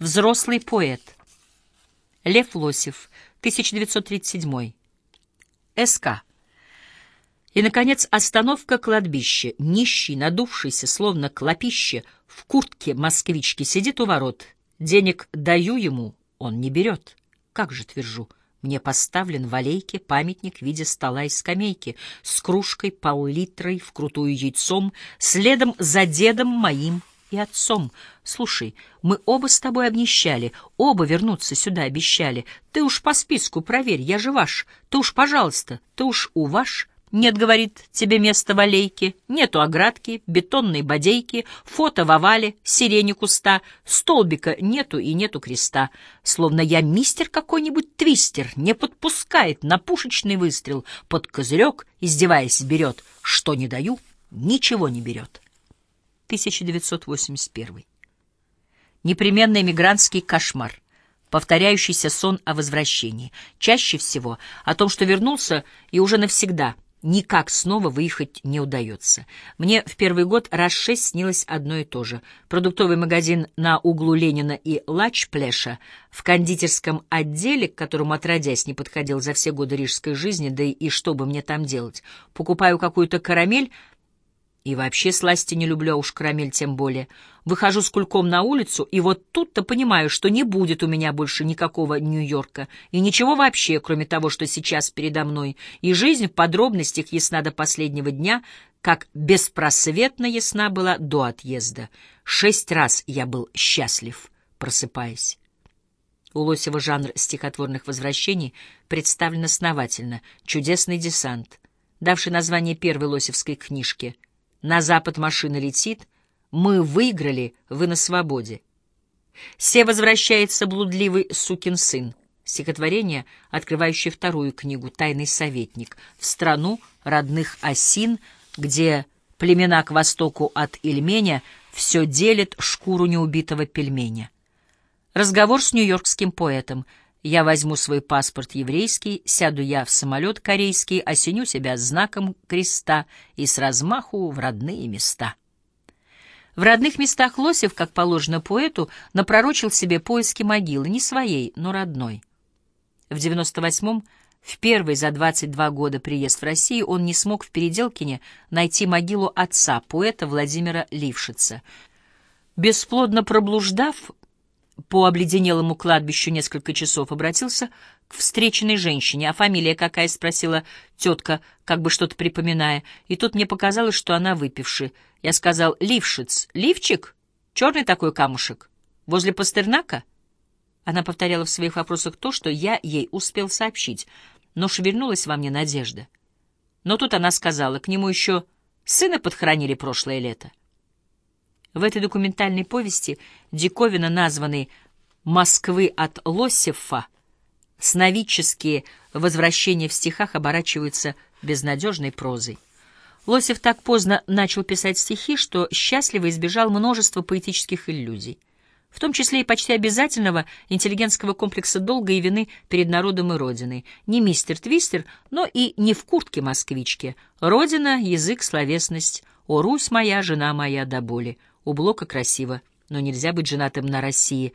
Взрослый поэт. Лев Лосев, 1937. СК. И, наконец, остановка кладбища. Нищий, надувшийся, словно клопище, в куртке москвички сидит у ворот. Денег даю ему, он не берет. Как же твержу? Мне поставлен в аллейке памятник в виде стола и скамейки с кружкой пол-литрой, вкрутую яйцом, следом за дедом моим и отцом. Слушай, мы оба с тобой обнищали, оба вернуться сюда обещали. Ты уж по списку проверь, я же ваш. Ты уж, пожалуйста, ты уж у ваш. Нет, говорит, тебе места в аллейке, нету оградки, бетонной бодейки, фото в овале, сирени куста, столбика нету и нету креста. Словно я мистер какой-нибудь твистер, не подпускает на пушечный выстрел, под козырек, издеваясь, берет. Что не даю, ничего не берет. 1981. Непременный мигрантский кошмар, повторяющийся сон о возвращении, чаще всего о том, что вернулся и уже навсегда никак снова выехать не удается. Мне в первый год раз шесть снилось одно и то же. Продуктовый магазин на углу Ленина и Лачплеша в кондитерском отделе, к которому отродясь не подходил за все годы рижской жизни, да и что бы мне там делать. Покупаю какую-то карамель, и вообще сласти не люблю, а уж карамель тем более. Выхожу с кульком на улицу, и вот тут-то понимаю, что не будет у меня больше никакого Нью-Йорка. И ничего вообще, кроме того, что сейчас передо мной. И жизнь в подробностях ясна до последнего дня, как беспросветно ясна была до отъезда. Шесть раз я был счастлив, просыпаясь. У Лосева жанр стихотворных возвращений представлен основательно. «Чудесный десант», давший название первой лосевской книжки — на запад машина летит, мы выиграли, вы на свободе. Се возвращается блудливый сукин сын. Стихотворение, открывающее вторую книгу «Тайный советник» в страну родных осин, где племена к востоку от Ильменя все делят шкуру неубитого пельменя. Разговор с нью-йоркским поэтом — я возьму свой паспорт еврейский, сяду я в самолет корейский, осеню себя знаком креста и с размаху в родные места. В родных местах Лосев, как положено поэту, напророчил себе поиски могилы, не своей, но родной. В 98-м, в первый за 22 года приезд в Россию, он не смог в Переделкине найти могилу отца, поэта Владимира Лившица. Бесплодно проблуждав, по обледенелому кладбищу несколько часов обратился к встреченной женщине. «А фамилия какая?» — спросила тетка, как бы что-то припоминая. И тут мне показалось, что она выпивши. Я сказал «Лившиц». «Ливчик? Черный такой камушек? Возле Пастернака?» Она повторяла в своих вопросах то, что я ей успел сообщить, но шевельнулась во мне надежда. Но тут она сказала, к нему еще сына подхоронили прошлое лето. В этой документальной повести диковина, названной «Москвы от Лосефа», сновидческие возвращения в стихах оборачиваются безнадежной прозой. Лосев так поздно начал писать стихи, что счастливо избежал множества поэтических иллюзий, в том числе и почти обязательного интеллигентского комплекса долга и вины перед народом и Родиной. Не мистер Твистер, но и не в куртке москвички. Родина, язык, словесность. О, Русь моя, жена моя до боли. У Блока красиво, но нельзя быть женатым на России.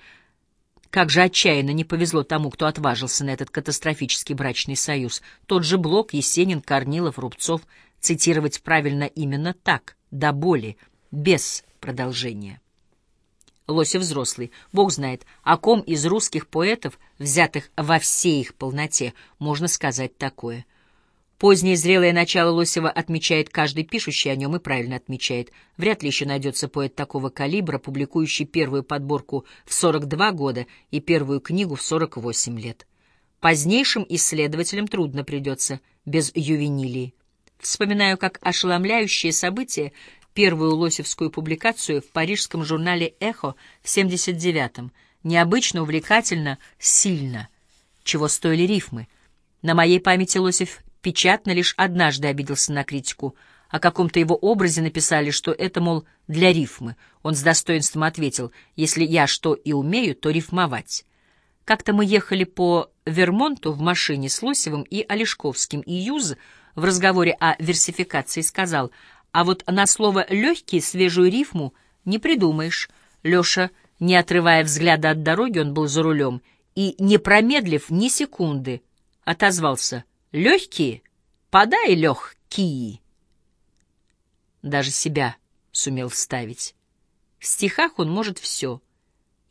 Как же отчаянно не повезло тому, кто отважился на этот катастрофический брачный союз. Тот же Блок, Есенин, Корнилов, Рубцов. Цитировать правильно именно так, до боли, без продолжения. Лосев взрослый. Бог знает, о ком из русских поэтов, взятых во всей их полноте, можно сказать такое — Позднее зрелое начало Лосева отмечает каждый пишущий о нем и правильно отмечает. Вряд ли еще найдется поэт такого калибра, публикующий первую подборку в 42 года и первую книгу в 48 лет. Позднейшим исследователям трудно придется, без ювенилии. Вспоминаю, как ошеломляющее событие первую лосевскую публикацию в парижском журнале «Эхо» в 79-м. Необычно, увлекательно, сильно. Чего стоили рифмы. На моей памяти Лосев печатно лишь однажды обиделся на критику. О каком-то его образе написали, что это, мол, для рифмы. Он с достоинством ответил, если я что и умею, то рифмовать. Как-то мы ехали по Вермонту в машине с Лосевым и Олешковским, и Юз в разговоре о версификации сказал, а вот на слово «легкий» свежую рифму не придумаешь. Леша Не отрывая взгляда от дороги, он был за рулем и, не промедлив ни секунды, отозвался «Легкие? Подай легкие!» Даже себя сумел вставить. В стихах он может все,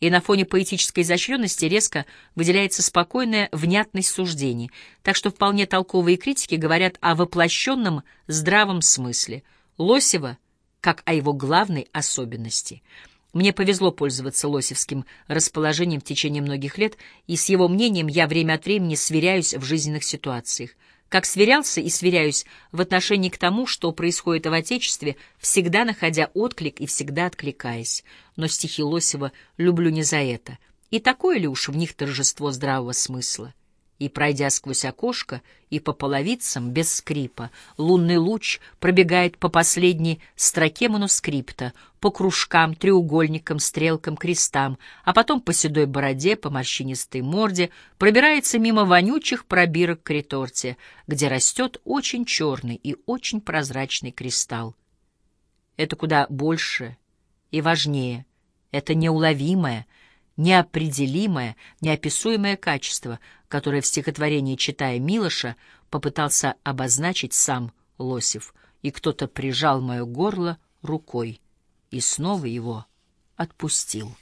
и на фоне поэтической изощренности резко выделяется спокойная внятность суждений, так что вполне толковые критики говорят о воплощенном здравом смысле. Лосева как о его главной особенности — мне повезло пользоваться Лосевским расположением в течение многих лет, и с его мнением я время от времени сверяюсь в жизненных ситуациях. Как сверялся и сверяюсь в отношении к тому, что происходит в Отечестве, всегда находя отклик и всегда откликаясь. Но стихи Лосева люблю не за это. И такое ли уж в них торжество здравого смысла? И, пройдя сквозь окошко и по половицам без скрипа, лунный луч пробегает по последней строке манускрипта, по кружкам, треугольникам, стрелкам, крестам, а потом по седой бороде, по морщинистой морде, пробирается мимо вонючих пробирок к реторте, где растет очень черный и очень прозрачный кристалл. Это куда больше и важнее, это неуловимое — неопределимое, неописуемое качество, которое в стихотворении «Читая Милоша» попытался обозначить сам Лосев, и кто-то прижал мое горло рукой и снова его отпустил.